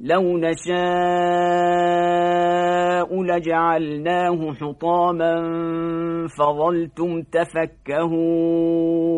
لو نشاء لجعلناه حطاما فظلتم تفكهون.